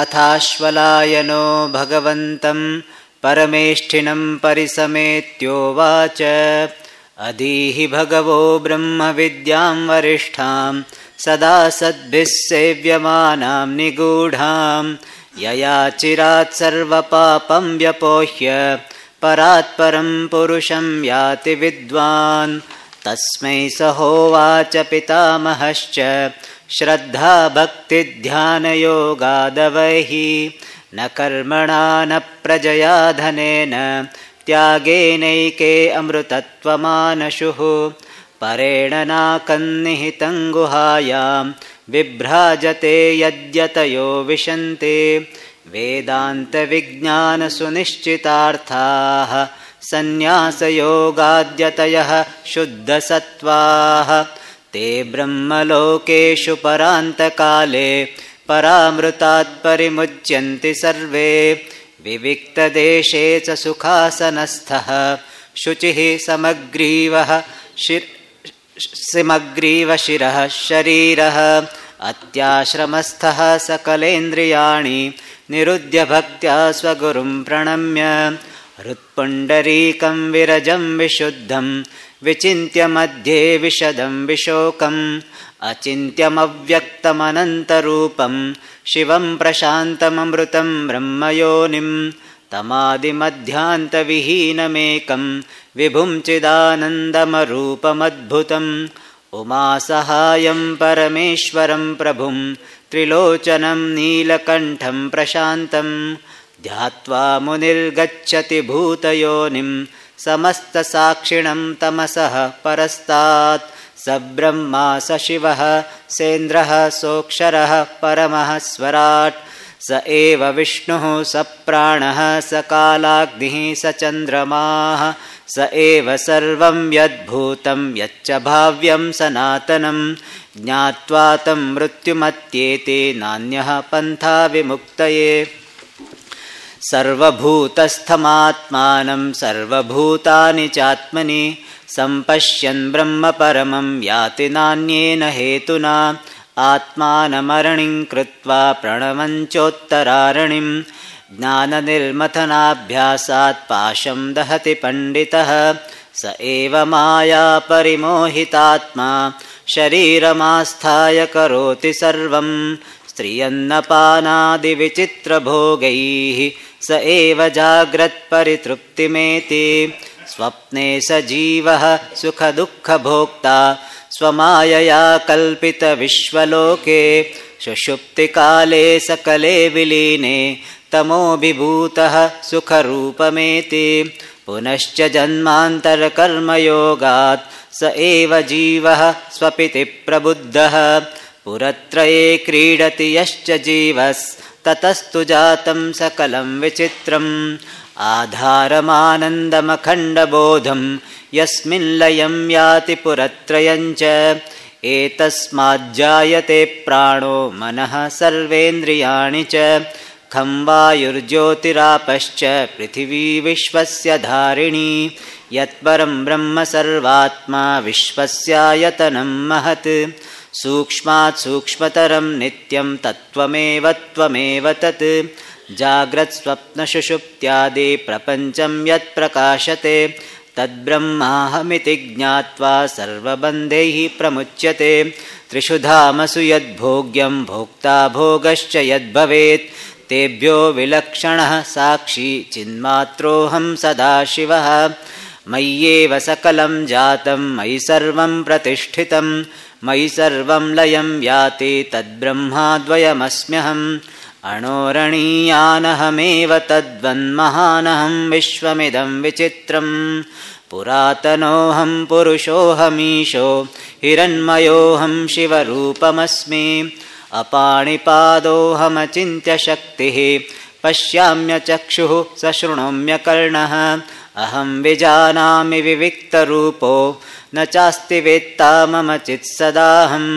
अथाश्वलायनो भगवन्तं परमेष्ठिनं परिसमेत्योवाच अदीहि भगवो ब्रह्मविद्यां वरिष्ठां सदा सद्भिः सेव्यमानां निगूढां। यया चिरात् सर्वपापं व्यपोह्य परात्परं पुरुषं याति विद्वान्। तस्मै सहोवाच पितामहश्च श्रद्धा भक्तिध्यानयोगादवैः न कर्मणा न प्रजया धनेन त्यागेनैके अमृतत्वमानशुः। परेण नाकन्निहितं गुहायां विभ्राजते यद्यतयो विशन्ते। वेदान्तविज्ञानसुनिश्चितार्थाः सन्न्यासयोगाद्यतयः शुद्धसत्त्वाः। ते ब्रह्मलोकेषु परान्तकाले परामृतात् परिमुच्यन्ति सर्वे विविक्तदेशे च सुखासनस्थः। शुचिः समग्रीवः शिर् सिमग्रीवशिरः शरीरः। अत्याश्रमस्थः सकलेन्द्रियाणि निरुद्य भक्त्या स्वगुरुं प्रणम्य। हृत्पुण्डरीकं विरजं विशुद्धं विचिन्त्य मध्ये विशदं विशोकम्। अचिन्त्यमव्यक्तमनन्तरूपं शिवं प्रशान्तममृतं ब्रह्मयोनिं तमादिमध्यान्तविहीनमेकं विभुं चिदानन्दमरूपमद्भुतम् उमासहायं परमेश्वरं प्रभुं त्रिलोचनं नीलकण्ठं प्रशान्तं ध्यात्वा मुनिर्गच्छति भूतयोनिं समस्तसाक्षिणं तमसः परस्तात् स ब्रह्मा स शिवः सेन्द्रः सोऽक्षरः परमः स्वराट्। स एव विष्णुः स प्राणः स कालाग्निः स चन्द्रमाः। स एव सर्वं यद्भूतं यच्च भाव्यं सनातनं ज्ञात्वा तं मृत्युमत्येते नान्यः पन्था विमुक्तये। सर्वभूतस्थमात्मानं सर्वभूतानि चात्मनि सम्पश्यन् ब्रह्मपरमं याति नान्येन हेतुना। आत्मानमरणिं कृत्वा प्रणवञ्चोत्तरारणिं। ज्ञाननिर्मथनाभ्यासात् पाशं दहति पण्डितः। स एव मायापरिमोहितात्मा शरीरमास्थाय करोति सर्वं। स्त्रियन्नपानादिविचित्रभोगैः। स एव जाग्रत्परितृप्तिमेति स्वप्ने स जीवः सुखदुःखभोक्ता स्वमायया कल्पितविश्वलोके सुषुप्तिकाले सकले विलीने तमोभिभूतः सुखरूपमेति। पुनश्च जन्मान्तरकर्मयोगात् स एव जीवः स्वपिति प्रबुद्धः। पुरत्रये क्रीडति यश्च जीवस्ततस्तु जातं सकलं विचित्रम् आधारमानन्दमखण्डबोधं यस्मिन् लयं याति पुरत्रयञ्च। एतस्माज्जायते प्राणो मनः सर्वेन्द्रियाणि च। खं वायुर्ज्योतिरापश्च पृथिवी विश्वस्य धारिणी। यत्परं ब्रह्म सर्वात्मा विश्वस्यायतनं महत्। सूक्ष्मात् सूक्ष्मतरं नित्यं तत्त्वमेव त्वमेव तत् जाग्रत्स्वप्नशुषुप्त्यादि प्रपञ्चं यत्प्रकाशते तद्ब्रह्माहमिति ज्ञात्वा सर्वबन्धैः प्रमुच्यते। त्रिषु धामसु यद्भोग्यं भोक्ता भोगश्च यद्भवेत् तेभ्यो विलक्षणः साक्षी चिन्मात्रोऽहं सदाशिवः। मय्येव सकलं जातं मयि सर्वं प्रतिष्ठितं मयि सर्वं लयं याति तद्ब्रह्माद्वयमस्म्यहम् अणोरणीयानहमेव तद्वन्महानहं विश्वमिदं विचित्रम् पुरातनोऽहं पुरुषोऽहमीशो हिरण्मयोऽहं शिवरूपमस्मि अपाणिपादोऽहमचिन्त्यशक्तिः पश्याम्यचक्षुः सशृणोम्यकर्णः अहं विजानामि विविक्तरूपो न चास्ति वेत्ता मम चित्सदाहम्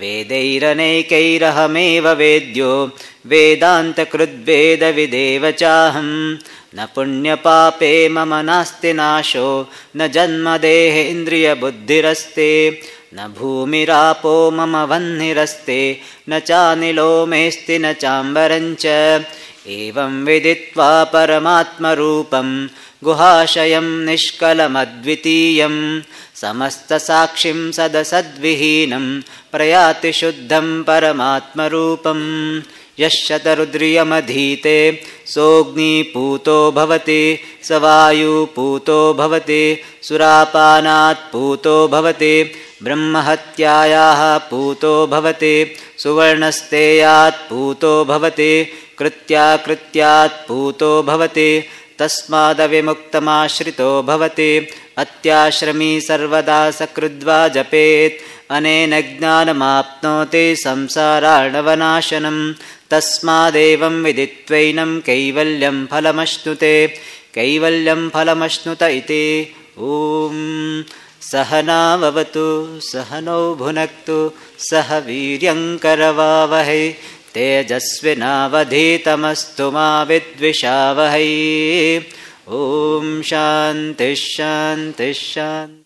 वेदैरनेकैरहमेव वेद्यो वेदान्तकृद्वेदविदेव चाहं न पुण्यपापे मम नास्ति नाशो न जन्मदेहेन्द्रियबुद्धिरस्ते न भूमिरापो मम वह्निरस्ते न चानिलो मेऽस्ति न चाम्बरञ्च एवं विदित्वा परमात्मरूपं गुहाशयं निष्कलमद्वितीयं। समस्तसाक्षिं सदसद्विहीनं प्रयाति शुद्धं परमात्मरूपं यश्शतरुद्रियमधीते सोऽग्निपूतो भवति स वायुपूतो भवति सुरापानात् पूतो भवति ब्रह्महत्यायाः पूतो भवति सुवर्णस्तेयात् पूतो भवति कृत्याकृत्यात् पूतो भवति तस्मादविमुक्तमाश्रितो भवति अत्याश्रमी सर्वदा सकृद्वा जपेत् अनेन ज्ञानमाप्नोति संसारार्णवनाशनं तस्मादेवं विदित्वैनं कैवल्यं फलमश्नुते कैवल्यं फलमश्नुत इति। ॐ। सहनावतु सहनौ भुनक्तु सह वीर्यङ्करवावहै तेजस्विनावधीतमस्तु मा विद्विषावहै। ॐ शान्तिः शान्तिः शान्ति